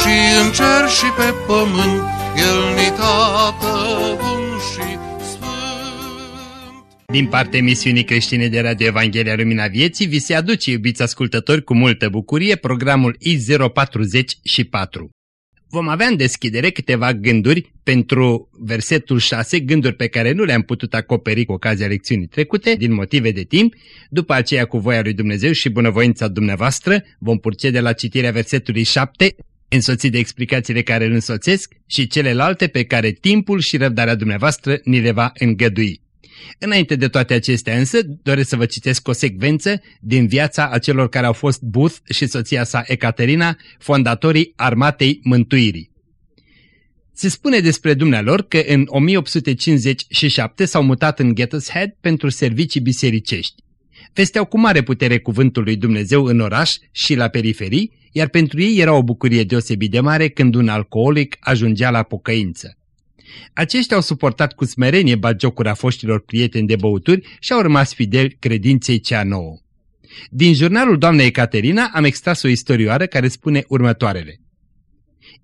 și în cer și pe pământ, El ni tată bun și sfânt. Din partea emisiunii creștine de Radio Evanghelia Lumina Vieții, vi se aduce, iubiți ascultători, cu multă bucurie programul I044. Vom avea în deschidere câteva gânduri pentru versetul 6, gânduri pe care nu le-am putut acoperi cu ocazia lecțiunii trecute, din motive de timp. După aceea, cu voia lui Dumnezeu și bunăvoința dumneavoastră, vom procede la citirea versetului 7, însoțit de explicațiile care îl însoțesc și celelalte pe care timpul și răbdarea dumneavoastră ni le va îngădui. Înainte de toate acestea însă, doresc să vă citesc o secvență din viața acelor care au fost Booth și soția sa Ecaterina, fondatorii Armatei Mântuirii. Se spune despre dumnealor că în 1857 s-au mutat în Gateshead pentru servicii bisericești. Vesteau cu mare putere cuvântul lui Dumnezeu în oraș și la periferii, iar pentru ei era o bucurie deosebit de mare când un alcoolic ajungea la pocăință. Aceștia au suportat cu smerenie bagiocura foștilor prieteni de băuturi și au rămas fideli credinței cea nouă. Din jurnalul doamnei Ecaterina am extras o istorioară care spune următoarele.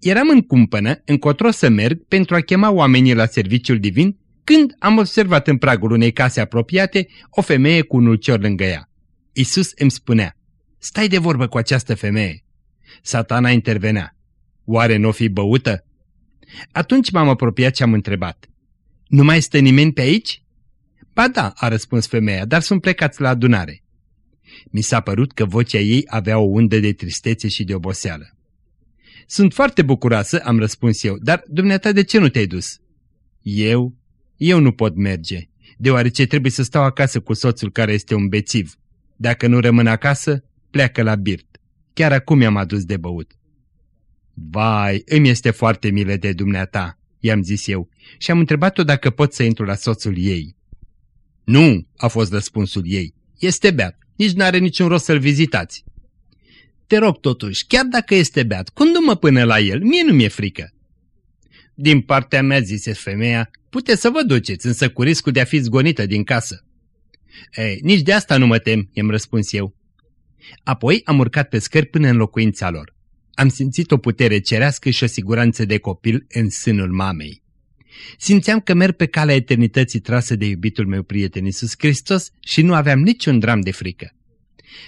Eram în cumpănă, încotro să merg pentru a chema oamenii la serviciul divin, când am observat în pragul unei case apropiate o femeie cu un ulcior lângă ea. Isus îmi spunea, stai de vorbă cu această femeie. Satana intervenea, oare nu fi băută? Atunci m-am apropiat și am întrebat. Nu mai este nimeni pe aici? Ba da, a răspuns femeia, dar sunt plecați la adunare. Mi s-a părut că vocea ei avea o undă de tristețe și de oboseală. Sunt foarte bucuroasă, am răspuns eu, dar dumneata de ce nu te-ai dus? Eu? Eu nu pot merge, deoarece trebuie să stau acasă cu soțul care este un bețiv. Dacă nu rămân acasă, pleacă la birt. Chiar acum mi-am adus de băut. Vai, îmi este foarte milă de dumneata, i-am zis eu, și am întrebat-o dacă pot să intru la soțul ei. Nu, a fost răspunsul ei, este beat, nici n-are niciun rost să-l vizitați. Te rog totuși, chiar dacă este beat, condu-mă până la el, mie nu mi-e frică. Din partea mea, zise femeia, puteți să vă duceți, însă cu riscul de a fi zgonită din casă. Ei, nici de asta nu mă tem, i-am răspuns eu. Apoi am urcat pe scări până în locuința lor am simțit o putere cerească și o siguranță de copil în sânul mamei. Simțeam că merg pe calea eternității trasă de iubitul meu prieten Iisus Hristos și nu aveam niciun dram de frică.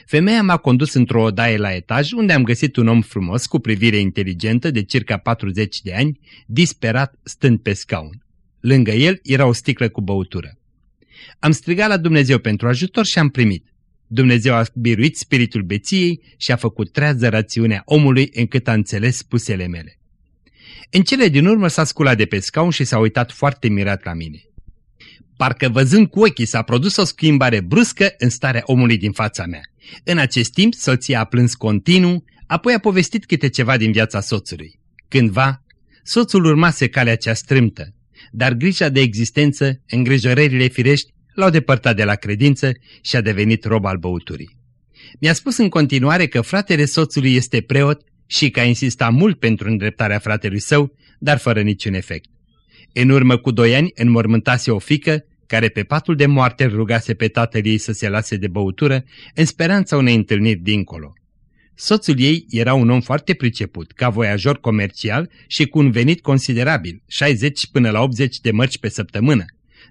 Femeia m-a condus într-o odaie la etaj unde am găsit un om frumos cu privire inteligentă de circa 40 de ani, disperat stând pe scaun. Lângă el era o sticlă cu băutură. Am strigat la Dumnezeu pentru ajutor și am primit. Dumnezeu a biruit spiritul beției și a făcut trează rațiunea omului încât a înțeles spusele mele. În cele din urmă s-a sculat de pe scaun și s-a uitat foarte mirat la mine. Parcă văzând cu ochii s-a produs o schimbare bruscă în starea omului din fața mea. În acest timp, soția a plâns continuu, apoi a povestit câte ceva din viața soțului. Cândva, soțul urmase calea cea strâmtă, dar grija de existență, îngrijorările firești, l-au depărtat de la credință și a devenit rob al băuturii. Mi-a spus în continuare că fratele soțului este preot și că a insistat mult pentru îndreptarea fratelui său, dar fără niciun efect. În urmă cu doi ani înmormântase o fică care pe patul de moarte rugase pe tatăl ei să se lase de băutură în speranța unei întâlniri dincolo. Soțul ei era un om foarte priceput, ca voiajor comercial și cu un venit considerabil, 60 până la 80 de mărci pe săptămână,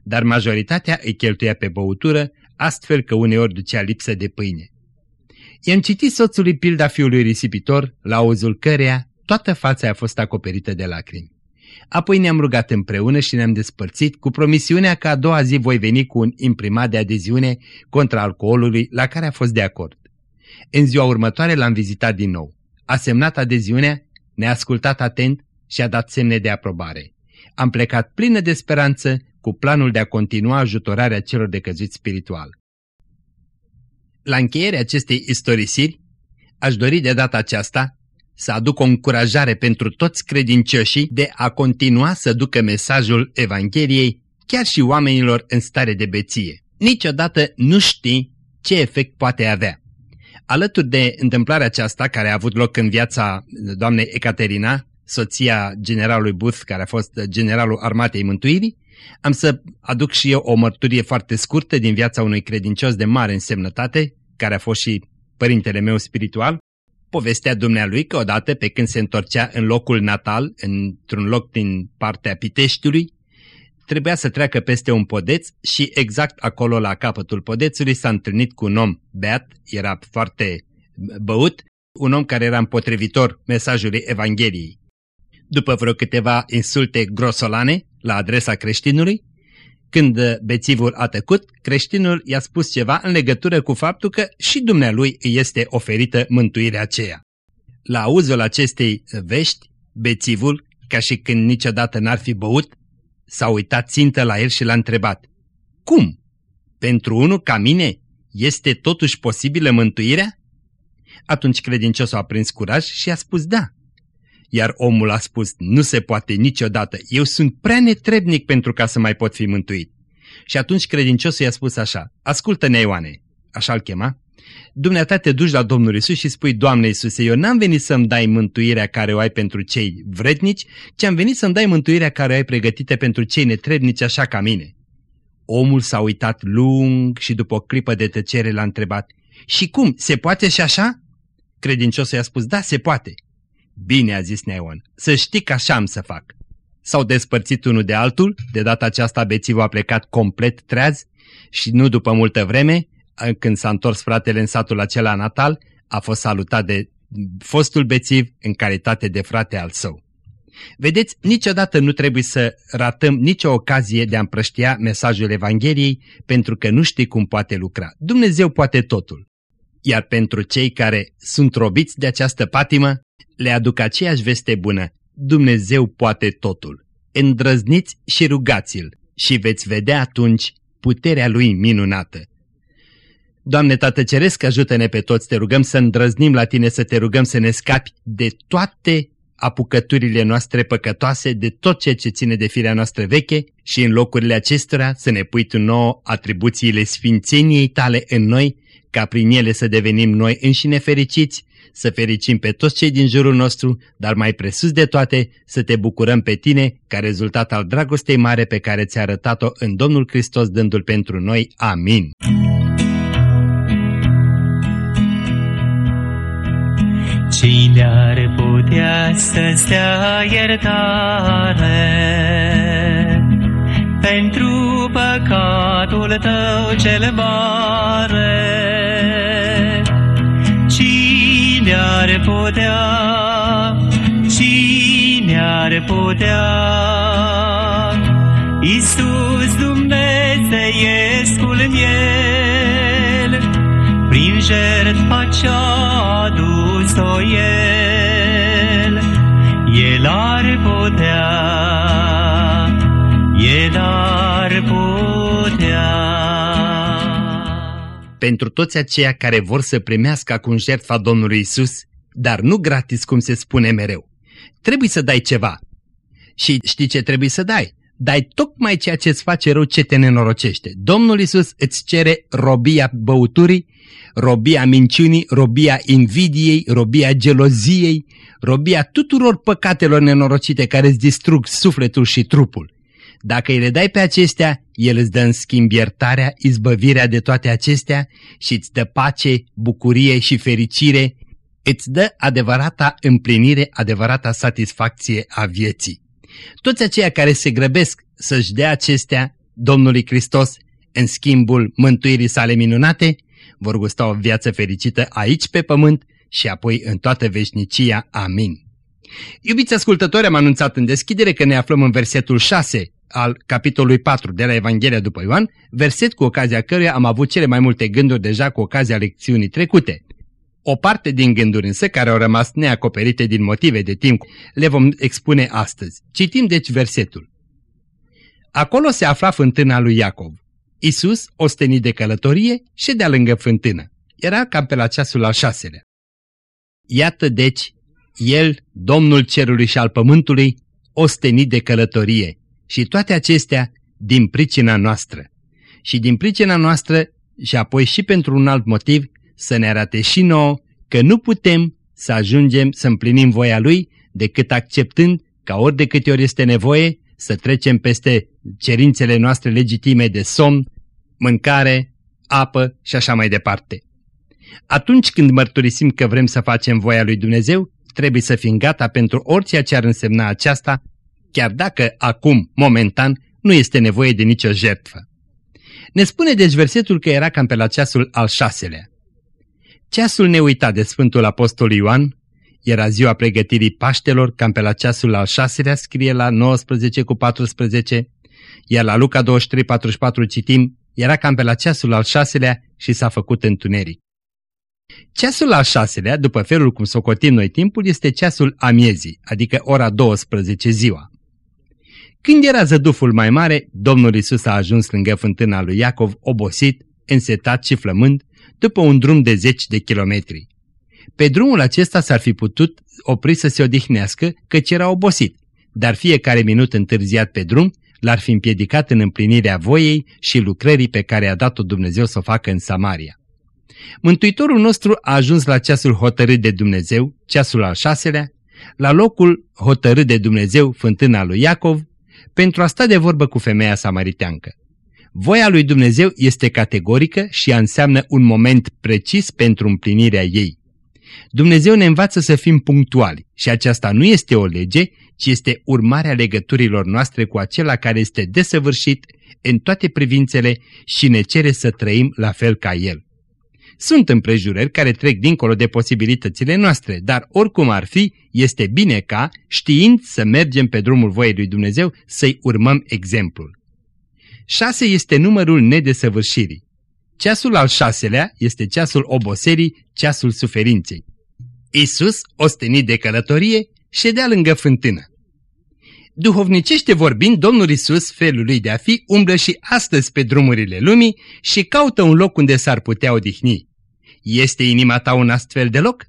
dar majoritatea îi cheltuia pe băutură, astfel că uneori ducea lipsă de pâine. I-am citit soțului pilda fiului risipitor, la auzul căreia toată fața a fost acoperită de lacrimi. Apoi ne-am rugat împreună și ne-am despărțit cu promisiunea că a doua zi voi veni cu un imprimat de adeziune contra alcoolului la care a fost de acord. În ziua următoare l-am vizitat din nou. A semnat adeziunea, ne-a ascultat atent și a dat semne de aprobare. Am plecat plină de speranță cu planul de a continua ajutorarea celor decăzuți spiritual. La încheierea acestei istorisiri, aș dori de data aceasta să aducă o încurajare pentru toți credincioșii de a continua să ducă mesajul Evangheliei chiar și oamenilor în stare de beție. Niciodată nu știi ce efect poate avea. Alături de întâmplarea aceasta care a avut loc în viața doamnei Ecaterina, soția generalului Booth, care a fost generalul armatei mântuirii, am să aduc și eu o mărturie foarte scurtă din viața unui credincios de mare însemnătate, care a fost și părintele meu spiritual, povestea dumnealui că odată pe când se întorcea în locul natal, într-un loc din partea Piteștiului, trebuia să treacă peste un podeț și exact acolo la capătul podețului s-a întâlnit cu un om beat, era foarte băut, un om care era împotrivitor mesajului Evangheliei. După vreo câteva insulte grosolane la adresa creștinului, când bețivul a tăcut, creștinul i-a spus ceva în legătură cu faptul că și dumnealui îi este oferită mântuirea aceea. La auzul acestei vești, bețivul, ca și când niciodată n-ar fi băut, s-a uitat țintă la el și l-a întrebat. Cum? Pentru unul ca mine este totuși posibilă mântuirea? Atunci credinciosul a prins curaj și a spus da. Iar omul a spus, nu se poate niciodată, eu sunt prea netrebnic pentru ca să mai pot fi mântuit. Și atunci credinciosul i-a spus așa, ascultă-ne Ioane, așa-l chema, Dumneata te duci la Domnul Isus și spui, Doamne Iisuse, eu n-am venit să-mi dai mântuirea care o ai pentru cei vrednici, ci am venit să-mi dai mântuirea care o ai pregătită pentru cei netrebnici așa ca mine. Omul s-a uitat lung și după o clipă de tăcere l-a întrebat, Și cum, se poate și așa? Credinciosul i-a spus, da, se poate. Bine, a zis Neon, să știi că așa am să fac. S-au despărțit unul de altul, de data aceasta bețivul a plecat complet treaz și nu după multă vreme, când s-a întors fratele în satul acela natal, a fost salutat de fostul bețiv în calitate de frate al său. Vedeți, niciodată nu trebuie să ratăm nicio ocazie de a împrăștia mesajul Evangheliei pentru că nu știi cum poate lucra. Dumnezeu poate totul. Iar pentru cei care sunt robiți de această patimă, le aduc aceeași veste bună. Dumnezeu poate totul. Îndrăzniți și rugați-l și veți vedea atunci puterea lui minunată. Doamne Tată Ceresc, ajută-ne pe toți, te rugăm să îndrăznim la Tine, să te rugăm să ne scapi de toate apucăturile noastre păcătoase, de tot ceea ce ține de firea noastră veche și în locurile acestora să ne pui Tu nouă atribuțiile sfințeniei Tale în noi, ca prin ele să devenim noi înșine fericiți, să fericim pe toți cei din jurul nostru, dar mai presus de toate să te bucurăm pe tine ca rezultat al dragostei mare pe care ți-a arătat-o în Domnul Hristos dându-L pentru noi. Amin. Cine ar putea să-ți dea iertare pentru păcatul tău cel mare? Cine ar putea, cine ar putea, Iisus Dumnezeiescul miel, prin jertfa ce-a adus-o El, El ar putea, El ar putea. Pentru toți aceia care vor să primească acum jertfa Domnului Isus, dar nu gratis cum se spune mereu. Trebuie să dai ceva. Și știi ce trebuie să dai? Dai tocmai ceea ce îți face rău ce te nenorocește. Domnul Isus îți cere robia băuturii, robia minciunii, robia invidiei, robia geloziei, robia tuturor păcatelor nenorocite care îți distrug sufletul și trupul. Dacă îi le dai pe acestea, El îți dă în schimb iertarea, izbăvirea de toate acestea și îți dă pace, bucurie și fericire, îți dă adevărata împlinire, adevărata satisfacție a vieții. Toți aceia care se grăbesc să-și dea acestea Domnului Hristos în schimbul mântuirii sale minunate, vor gusta o viață fericită aici pe pământ și apoi în toată veșnicia. Amin. Iubiți ascultători, am anunțat în deschidere că ne aflăm în versetul 6 al capitolului 4 de la Evanghelia după Ioan, verset cu ocazia căruia am avut cele mai multe gânduri deja cu ocazia lecțiunii trecute. O parte din gânduri însă, care au rămas neacoperite din motive de timp, le vom expune astăzi. Citim deci versetul. Acolo se afla fântâna lui Iacov. Isus, ostenit de călătorie, ședea lângă fântână. Era cam pe la ceasul al șaselea. Iată deci El, Domnul Cerului și al Pământului, ostenit de călătorie și toate acestea din pricina noastră. Și din pricina noastră și apoi și pentru un alt motiv să ne arate și nouă că nu putem să ajungem să împlinim voia Lui decât acceptând ca ori de câte ori este nevoie să trecem peste cerințele noastre legitime de somn, mâncare, apă și așa mai departe. Atunci când mărturisim că vrem să facem voia lui Dumnezeu, trebuie să fim gata pentru orice ce ar însemna aceasta, chiar dacă acum, momentan, nu este nevoie de nicio jertfă. Ne spune deci versetul că era cam pe la ceasul al șaselea. Ceasul neuitat de Sfântul Apostol Ioan era ziua pregătirii Paștelor, cam pe la ceasul al șaselea, scrie la 19 cu 14, iar la Luca 23, 44 citim, era cam pe la ceasul al șaselea și s-a făcut întuneric. Ceasul al șaselea, după felul cum socotim noi timpul, este ceasul amiezii, adică ora 12 ziua. Când era zăduful mai mare, Domnul Isus a ajuns lângă fântâna lui Iacov, obosit, însetat și flămând, după un drum de zeci de kilometri. Pe drumul acesta s-ar fi putut opri să se odihnească, căci era obosit, dar fiecare minut întârziat pe drum l-ar fi împiedicat în împlinirea voiei și lucrării pe care a dat-o Dumnezeu să o facă în Samaria. Mântuitorul nostru a ajuns la ceasul hotărât de Dumnezeu, ceasul al șaselea, la locul hotărât de Dumnezeu, fântâna lui Iacov, pentru a sta de vorbă cu femeia samariteancă. Voia lui Dumnezeu este categorică și ea înseamnă un moment precis pentru împlinirea ei. Dumnezeu ne învață să fim punctuali și aceasta nu este o lege, ci este urmarea legăturilor noastre cu acela care este desăvârșit în toate privințele și ne cere să trăim la fel ca El. Sunt împrejurări care trec dincolo de posibilitățile noastre, dar oricum ar fi, este bine ca, știind să mergem pe drumul voiei lui Dumnezeu, să-i urmăm exemplul. 6 este numărul nedesăvârșirii. Ceasul al șaselea este ceasul oboserii, ceasul suferinței. Isus, ostenit de călătorie, ședea lângă fântână. Duhovnicește vorbind, Domnul Isus, felul lui de a fi, umblă și astăzi pe drumurile lumii și caută un loc unde s-ar putea odihni. Este inima ta un astfel de loc?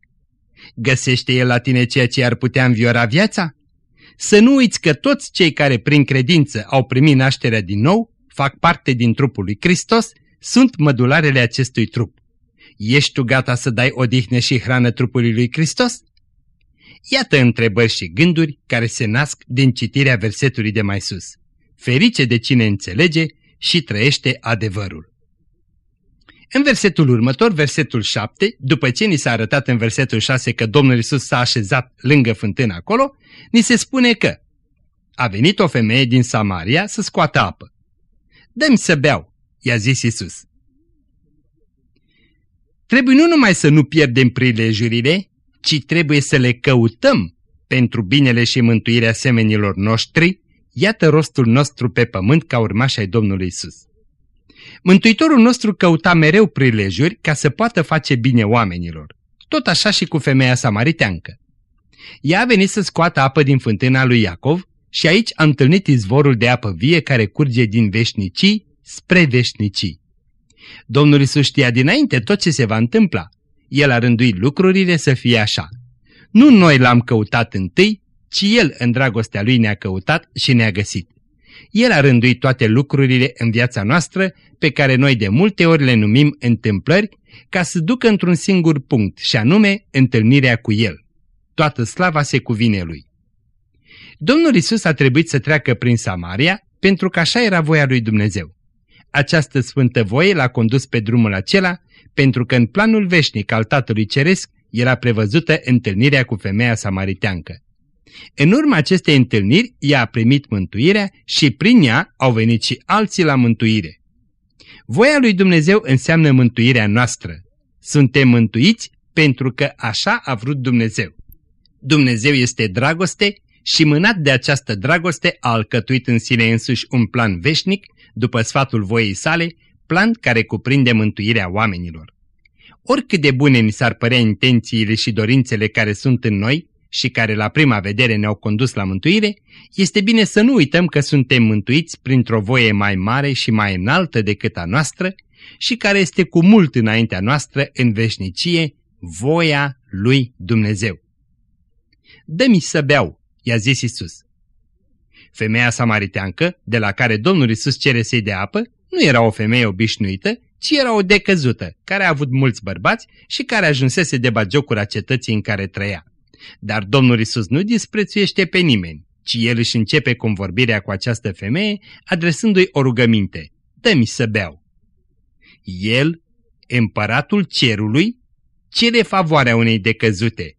Găsește El la tine ceea ce ar putea înviora viața? Să nu uiți că toți cei care prin credință au primit nașterea din nou, fac parte din trupul lui Hristos, sunt mădularele acestui trup. Ești tu gata să dai odihnă și hrană trupului lui Hristos? Iată întrebări și gânduri care se nasc din citirea versetului de mai sus. Ferice de cine înțelege și trăiește adevărul. În versetul următor, versetul 7, după ce ni s-a arătat în versetul 6 că Domnul Isus s-a așezat lângă fântână acolo, ni se spune că a venit o femeie din Samaria să scoată apă. Dă-mi să beau, i-a zis Isus. Trebuie nu numai să nu pierdem prilejurile, ci trebuie să le căutăm pentru binele și mântuirea semenilor noștri, iată rostul nostru pe pământ ca urmaș ai Domnului Isus. Mântuitorul nostru căuta mereu prilejuri ca să poată face bine oamenilor. Tot așa și cu femeia samariteancă. Ea a venit să scoată apă din fântâna lui Iacov și aici a întâlnit izvorul de apă vie care curge din veșnicii spre veșnicii. Domnul Iisus știa dinainte tot ce se va întâmpla. El a rânduit lucrurile să fie așa. Nu noi l-am căutat întâi, ci El în dragostea Lui ne-a căutat și ne-a găsit. El a rânduit toate lucrurile în viața noastră, pe care noi de multe ori le numim întâmplări, ca să ducă într-un singur punct, și anume întâlnirea cu El. Toată slava se cuvine Lui. Domnul Isus a trebuit să treacă prin Samaria, pentru că așa era voia lui Dumnezeu. Această sfântă voie l-a condus pe drumul acela, pentru că în planul veșnic al Tatălui Ceresc era prevăzută întâlnirea cu femeia samariteancă. În urma acestei întâlniri, ea a primit mântuirea și prin ea au venit și alții la mântuire. Voia lui Dumnezeu înseamnă mântuirea noastră. Suntem mântuiți pentru că așa a vrut Dumnezeu. Dumnezeu este dragoste și mânat de această dragoste a alcătuit în sine însuși un plan veșnic, după sfatul voiei sale, plan care cuprinde mântuirea oamenilor. Oricât de bune ni s-ar părea intențiile și dorințele care sunt în noi, și care la prima vedere ne-au condus la mântuire, este bine să nu uităm că suntem mântuiți printr-o voie mai mare și mai înaltă decât a noastră și care este cu mult înaintea noastră în veșnicie, voia lui Dumnezeu. Dă-mi să beau, i-a zis Isus. Femeia samariteancă, de la care Domnul Isus cere să-i de apă, nu era o femeie obișnuită, ci era o decăzută, care a avut mulți bărbați și care ajunsese de bagiocura cetății în care trăia. Dar Domnul Isus nu disprețuiește pe nimeni, ci El își începe convorbirea cu această femeie, adresându-i o rugăminte. Dă-mi să beau. El, împăratul cerului, cere favoarea unei decăzute.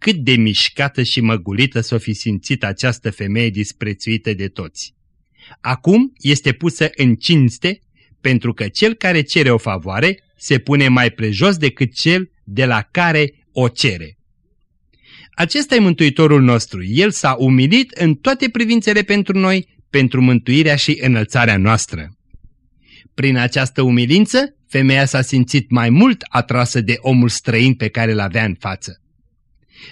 Cât de mișcată și măgulită s-o fi simțit această femeie disprețuită de toți. Acum este pusă în cinste pentru că cel care cere o favoare se pune mai prejos decât cel de la care o cere. Acesta e Mântuitorul nostru. El s-a umilit în toate privințele pentru noi, pentru mântuirea și înălțarea noastră. Prin această umilință, femeia s-a simțit mai mult atrasă de omul străin pe care l avea în față.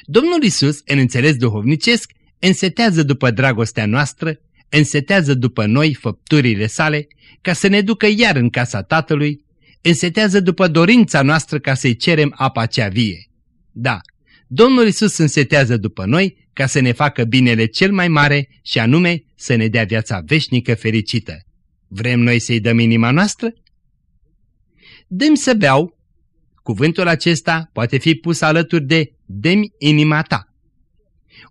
Domnul Isus, în înțeles duhovnicesc, însetează după dragostea noastră, însetează după noi făpturile sale, ca să ne ducă iar în casa Tatălui, însetează după dorința noastră ca să-i cerem apa cea vie. Da, Domnul Isus însetează după noi ca să ne facă binele cel mai mare și anume să ne dea viața veșnică fericită. Vrem noi să-i dăm inima noastră? Dăm să beau. Cuvântul acesta poate fi pus alături de demi inima ta.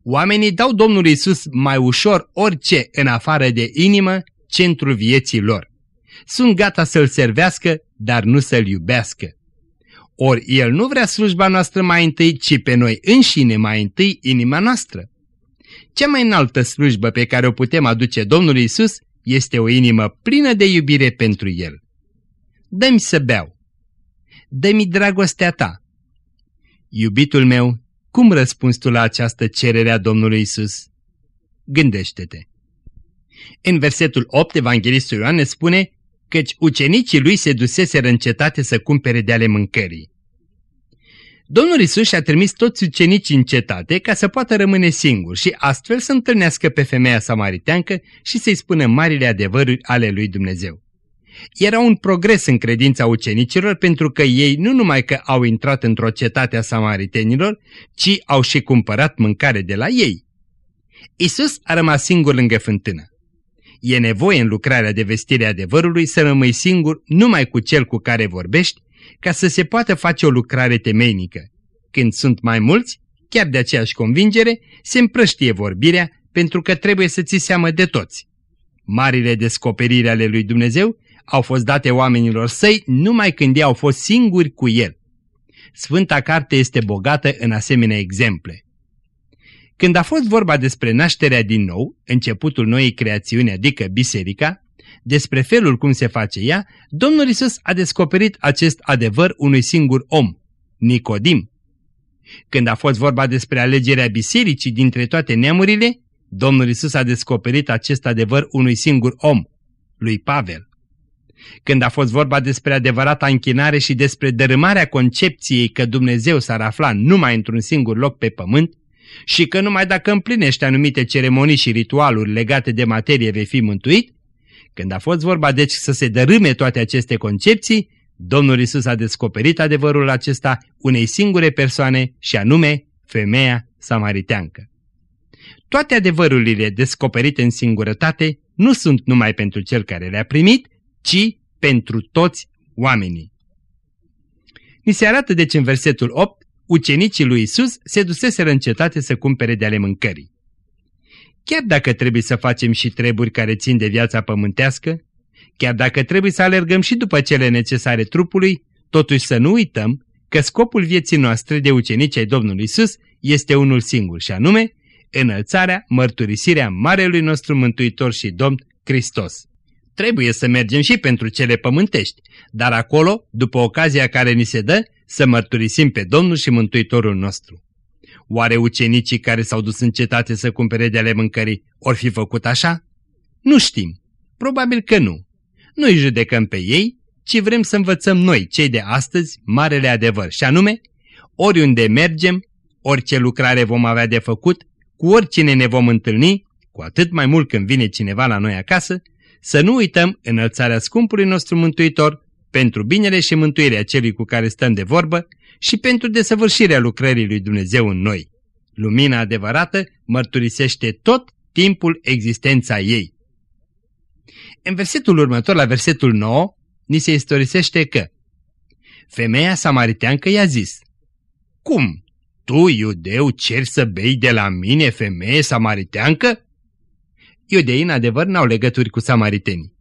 Oamenii dau Domnului Isus mai ușor orice în afară de inimă, centrul vieții lor. Sunt gata să-L servească, dar nu să-L iubească. Ori El nu vrea slujba noastră mai întâi, ci pe noi înșine mai întâi inima noastră. Cea mai înaltă slujbă pe care o putem aduce Domnului Isus este o inimă plină de iubire pentru El. Dă-mi să beau. Dă-mi dragostea ta. Iubitul meu, cum răspunzi tu la această cerere a Domnului Isus? Gândește-te. În versetul 8, Evanghelistul Ioan ne spune căci ucenicii lui se duseseră în cetate să cumpere de ale mâncării. Domnul Isus și-a trimis toți ucenicii în cetate ca să poată rămâne singur și astfel să întâlnească pe femeia samariteancă și să-i spună marile adevăruri ale lui Dumnezeu. Era un progres în credința ucenicilor pentru că ei nu numai că au intrat într-o cetate a samaritenilor, ci au și cumpărat mâncare de la ei. Isus a rămas singur lângă fântână. E nevoie în lucrarea de vestire adevărului să rămâi singur numai cu cel cu care vorbești, ca să se poată face o lucrare temeinică. Când sunt mai mulți, chiar de aceeași convingere, se împrăștie vorbirea pentru că trebuie să ți seamă de toți. Marile descoperiri ale lui Dumnezeu au fost date oamenilor săi numai când ei au fost singuri cu el. Sfânta carte este bogată în asemenea exemple. Când a fost vorba despre nașterea din nou, începutul noii creațiuni, adică biserica, despre felul cum se face ea, Domnul Isus a descoperit acest adevăr unui singur om, Nicodim. Când a fost vorba despre alegerea bisericii dintre toate neamurile, Domnul Isus a descoperit acest adevăr unui singur om, lui Pavel. Când a fost vorba despre adevărata închinare și despre dărâmarea concepției că Dumnezeu s-ar afla numai într-un singur loc pe pământ, și că numai dacă împlinește anumite ceremonii și ritualuri legate de materie vei fi mântuit, când a fost vorba deci să se dărâme toate aceste concepții, Domnul Isus a descoperit adevărul acesta unei singure persoane și anume femeia samariteancă. Toate adevărurile descoperite în singurătate nu sunt numai pentru cel care le-a primit, ci pentru toți oamenii. Ni se arată deci în versetul 8 ucenicii lui Isus se duseseră în cetate să cumpere de ale mâncării. Chiar dacă trebuie să facem și treburi care țin de viața pământească, chiar dacă trebuie să alergăm și după cele necesare trupului, totuși să nu uităm că scopul vieții noastre de ucenici ai Domnului Isus este unul singur și anume înălțarea, mărturisirea Marelui nostru Mântuitor și Domn Hristos. Trebuie să mergem și pentru cele pământești, dar acolo, după ocazia care ni se dă, să mărturisim pe Domnul și Mântuitorul nostru. Oare ucenicii care s-au dus în cetate să cumpere de ale mâncării or fi făcut așa? Nu știm. Probabil că nu. Nu-i judecăm pe ei, ci vrem să învățăm noi, cei de astăzi, marele adevăr, și anume, oriunde mergem, orice lucrare vom avea de făcut, cu oricine ne vom întâlni, cu atât mai mult când vine cineva la noi acasă, să nu uităm înălțarea scumpului nostru Mântuitor pentru binele și mântuirea celui cu care stăm de vorbă și pentru desăvârșirea lucrării lui Dumnezeu în noi. Lumina adevărată mărturisește tot timpul existența ei. În versetul următor, la versetul 9, ni se istorisește că Femeia samariteancă i-a zis, Cum? Tu, iudeu, ceri să bei de la mine, femeie samariteancă? Iudeii, în adevăr, n-au legături cu samaritenii.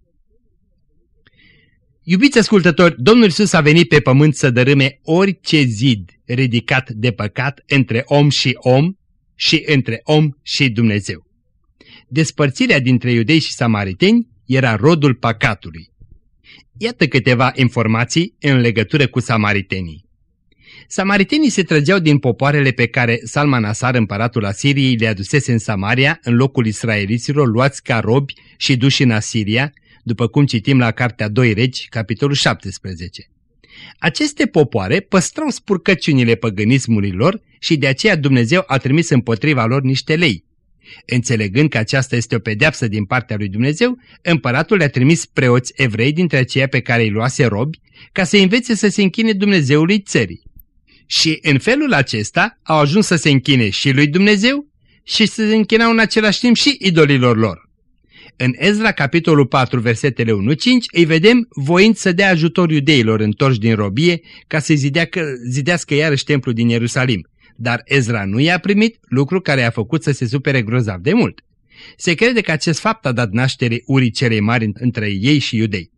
Iubiți ascultători, Domnul Iisus a venit pe pământ să dărâme orice zid ridicat de păcat între om și om și între om și Dumnezeu. Despărțirea dintre iudei și samariteni era rodul păcatului. Iată câteva informații în legătură cu samaritenii. Samaritenii se trăgeau din popoarele pe care Salmanasar, împăratul Asiriei, le adusese în Samaria, în locul israeliților luați ca robi și duși în Asiria, după cum citim la Cartea 2 Regi, capitolul 17. Aceste popoare păstrau spurcăciunile păgânismului lor și de aceea Dumnezeu a trimis împotriva lor niște lei. Înțelegând că aceasta este o pedeapsă din partea lui Dumnezeu, împăratul le-a trimis preoți evrei dintre aceia pe care îi luase robi, ca să învețe să se închine Dumnezeului țării. Și în felul acesta au ajuns să se închine și lui Dumnezeu și să se închinau în același timp și idolilor lor. În Ezra, capitolul 4, versetele 1-5, îi vedem voind să dea ajutor iudeilor întorși din robie ca să zidească, zidească iarăși templul din Ierusalim. Dar Ezra nu i-a primit, lucru care a făcut să se supere grozav de mult. Se crede că acest fapt a dat naștere urii celei mari între ei și iudei.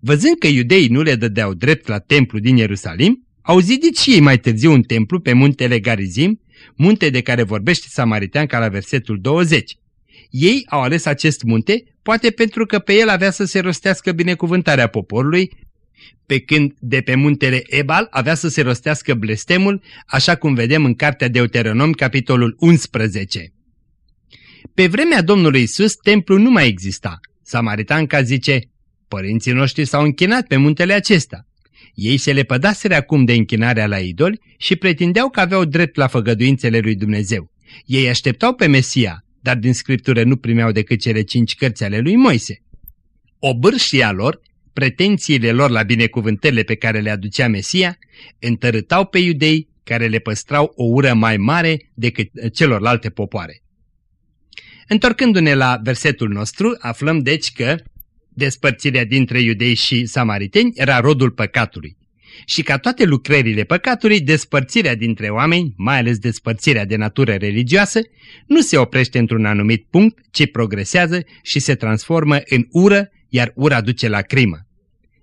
Văzând că iudeii nu le dădeau drept la templu din Ierusalim, au zidit și ei mai târziu un templu pe muntele Garizim, munte de care vorbește Samaritean ca la versetul 20. Ei au ales acest munte, poate pentru că pe el avea să se rostească binecuvântarea poporului, pe când de pe muntele Ebal avea să se rostească blestemul, așa cum vedem în cartea Deuteronom, capitolul 11. Pe vremea Domnului Isus, templul nu mai exista. Samaritanca zice, părinții noștri s-au închinat pe muntele acesta. Ei se lepădaseră acum de închinarea la idoli și pretindeau că aveau drept la făgăduințele lui Dumnezeu. Ei așteptau pe Mesia, dar din scriptură nu primeau decât cele cinci cărți ale lui Moise. Obârșia lor, pretențiile lor la binecuvântările pe care le aducea Mesia, întărâtau pe iudei care le păstrau o ură mai mare decât celorlalte popoare. Întorcându-ne la versetul nostru, aflăm deci că despărțirea dintre iudei și samariteni era rodul păcatului și ca toate lucrările păcatului, despărțirea dintre oameni, mai ales despărțirea de natură religioasă, nu se oprește într-un anumit punct, ci progresează și se transformă în ură, iar ura duce la crimă.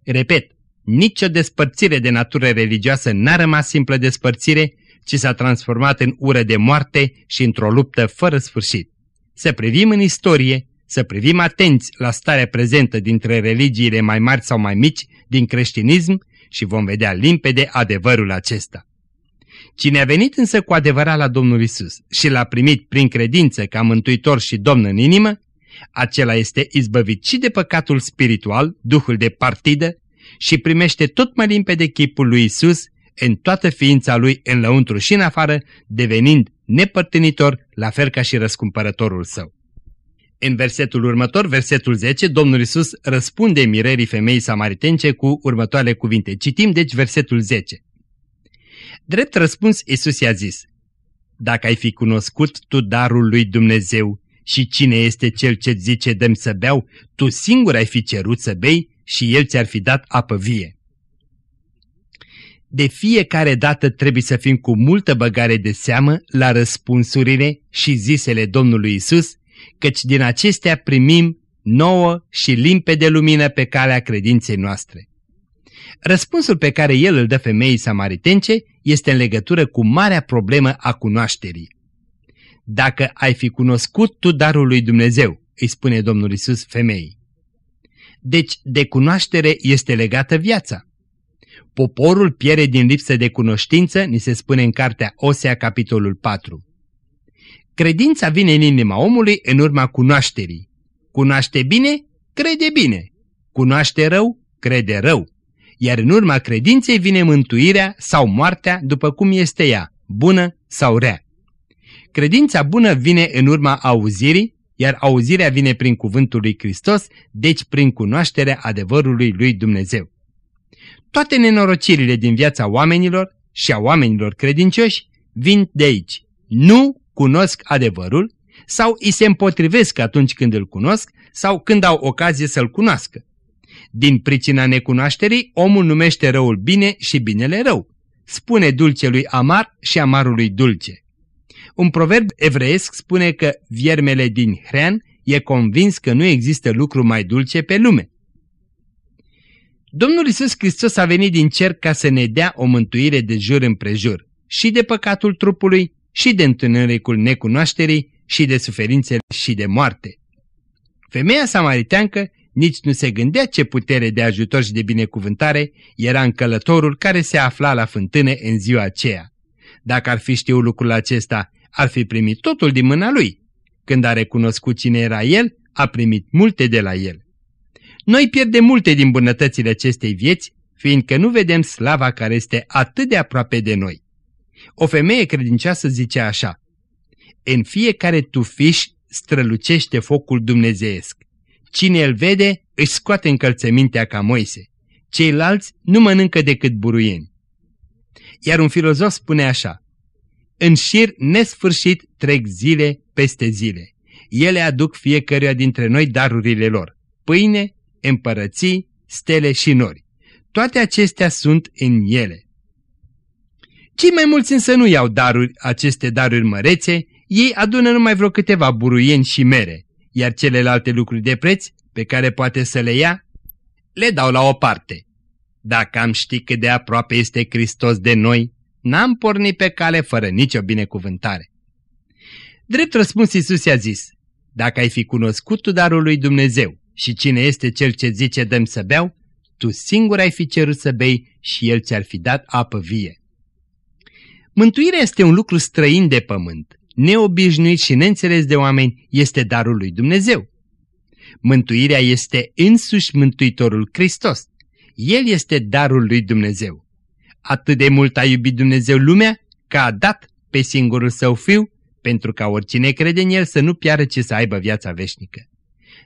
Repet, nicio despărțire de natură religioasă n-a rămas simplă despărțire, ci s-a transformat în ură de moarte și într-o luptă fără sfârșit. Să privim în istorie, să privim atenți la starea prezentă dintre religiile mai mari sau mai mici din creștinism și vom vedea limpede adevărul acesta. Cine a venit însă cu adevărat la Domnul Isus și l-a primit prin credință ca mântuitor și domn în inimă, acela este izbăvit și de păcatul spiritual, duhul de partidă, și primește tot mai limpede chipul lui Isus în toată ființa lui în lăuntru și în afară, devenind nepărtenitor, la fel ca și răscumpărătorul său. În versetul următor, versetul 10, Domnul Isus răspunde mirerii femeii samaritence cu următoarele cuvinte. Citim deci versetul 10. Drept răspuns, Isus i-a zis, Dacă ai fi cunoscut tu darul lui Dumnezeu și cine este cel ce zice dăm să beau, tu singur ai fi cerut să bei și el ți-ar fi dat apă vie. De fiecare dată trebuie să fim cu multă băgare de seamă la răspunsurile și zisele Domnului Isus căci din acestea primim nouă și limpede lumină pe calea credinței noastre. Răspunsul pe care el îl dă femeii samaritence este în legătură cu marea problemă a cunoașterii. Dacă ai fi cunoscut tu darul lui Dumnezeu, îi spune Domnul Isus femeii. Deci de cunoaștere este legată viața. Poporul pierde din lipsă de cunoștință, ni se spune în cartea Osea, capitolul 4. Credința vine în inima omului în urma cunoașterii. Cunoaște bine, crede bine. Cunoaște rău, crede rău. Iar în urma credinței vine mântuirea sau moartea după cum este ea, bună sau rea. Credința bună vine în urma auzirii, iar auzirea vine prin cuvântul lui Hristos, deci prin cunoașterea adevărului lui Dumnezeu. Toate nenorocirile din viața oamenilor și a oamenilor credincioși vin de aici, nu cunosc adevărul sau îi se împotrivesc atunci când îl cunosc sau când au ocazie să-l cunoască. Din pricina necunoașterii, omul numește răul bine și binele rău. Spune dulcelui amar și amarului dulce. Un proverb evreiesc spune că viermele din hrean e convins că nu există lucru mai dulce pe lume. Domnul Isus Hristos a venit din cer ca să ne dea o mântuire de jur împrejur, și de păcatul trupului, și de întunericul necunoașterii, și de suferințe și de moarte. Femeia samariteancă nici nu se gândea ce putere de ajutor și de binecuvântare era în călătorul care se afla la fântâne în ziua aceea. Dacă ar fi știut lucrul acesta, ar fi primit totul din mâna lui. Când a recunoscut cine era el, a primit multe de la el. Noi pierdem multe din bunătățile acestei vieți, fiindcă nu vedem slava care este atât de aproape de noi. O femeie credincioasă zice așa, În fiecare tufiș strălucește focul dumnezeiesc. Cine îl vede își scoate încălțămintea ca Moise. Ceilalți nu mănâncă decât buruieni. Iar un filozof spune așa, În șir nesfârșit trec zile peste zile. Ele aduc fiecăruia dintre noi darurile lor, pâine, împărății, stele și nori. Toate acestea sunt în ele. Cei mai mulți însă nu iau daruri, aceste daruri mărețe, ei adună numai vreo câteva buruieni și mere, iar celelalte lucruri de preț, pe care poate să le ia, le dau la o parte. Dacă am ști cât de aproape este Hristos de noi, n-am pornit pe cale fără nicio binecuvântare. Drept răspuns Iisus i-a zis, dacă ai fi cunoscut tu darul lui Dumnezeu și cine este cel ce zice dăm să beau, tu singur ai fi cerut să bei și el ți-ar fi dat apă vie. Mântuirea este un lucru străin de pământ, neobișnuit și neînțeles de oameni, este darul lui Dumnezeu. Mântuirea este însuși Mântuitorul Hristos. El este darul lui Dumnezeu. Atât de mult a iubit Dumnezeu lumea că a dat pe singurul său fiu pentru ca oricine crede în el să nu piară ci să aibă viața veșnică.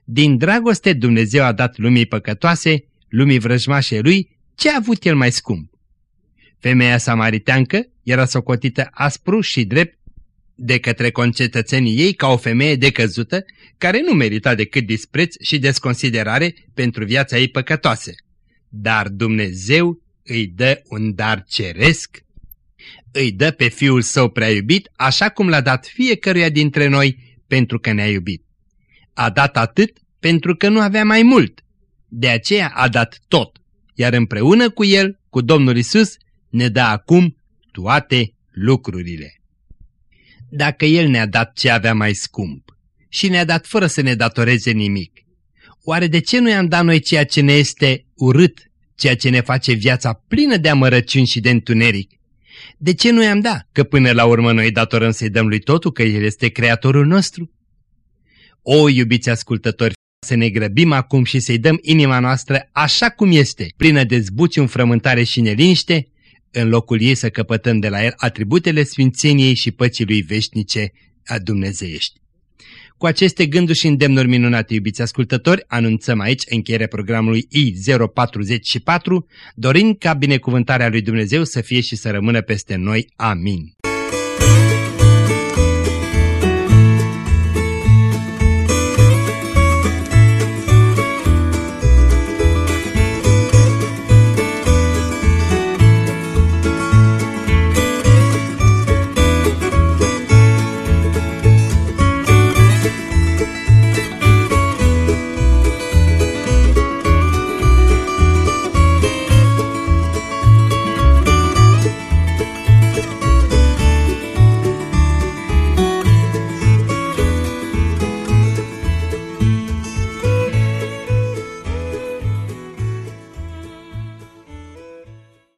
Din dragoste Dumnezeu a dat lumii păcătoase, lumii vrăjmașe lui, ce a avut el mai scump. Femeia samariteancă era socotită aspru și drept de către concetățenii ei ca o femeie decăzută, care nu merita decât dispreț și desconsiderare pentru viața ei păcătoasă. Dar Dumnezeu îi dă un dar ceresc, îi dă pe Fiul Său prea iubit, așa cum l-a dat fiecăruia dintre noi pentru că ne-a iubit. A dat atât pentru că nu avea mai mult, de aceea a dat tot, iar împreună cu El, cu Domnul Isus, ne dă acum toate lucrurile. Dacă El ne-a dat ce avea mai scump și ne-a dat fără să ne datoreze nimic, oare de ce nu i-am dat noi ceea ce ne este urât, ceea ce ne face viața plină de amărăciuni și de întuneric? De ce nu i-am dat? Că până la urmă noi datorăm să-i dăm lui totul, că El este Creatorul nostru? O, iubiți ascultători, să ne grăbim acum și să-i dăm inima noastră așa cum este, plină de zbuci, înfrământare și neliniște, în locul ei să căpătăm de la el atributele sfințeniei și păcii lui veșnice a dumnezeiești. Cu aceste gânduri și îndemnuri minunate, iubiți ascultători, anunțăm aici încheierea programului I044, dorind ca binecuvântarea lui Dumnezeu să fie și să rămână peste noi. Amin.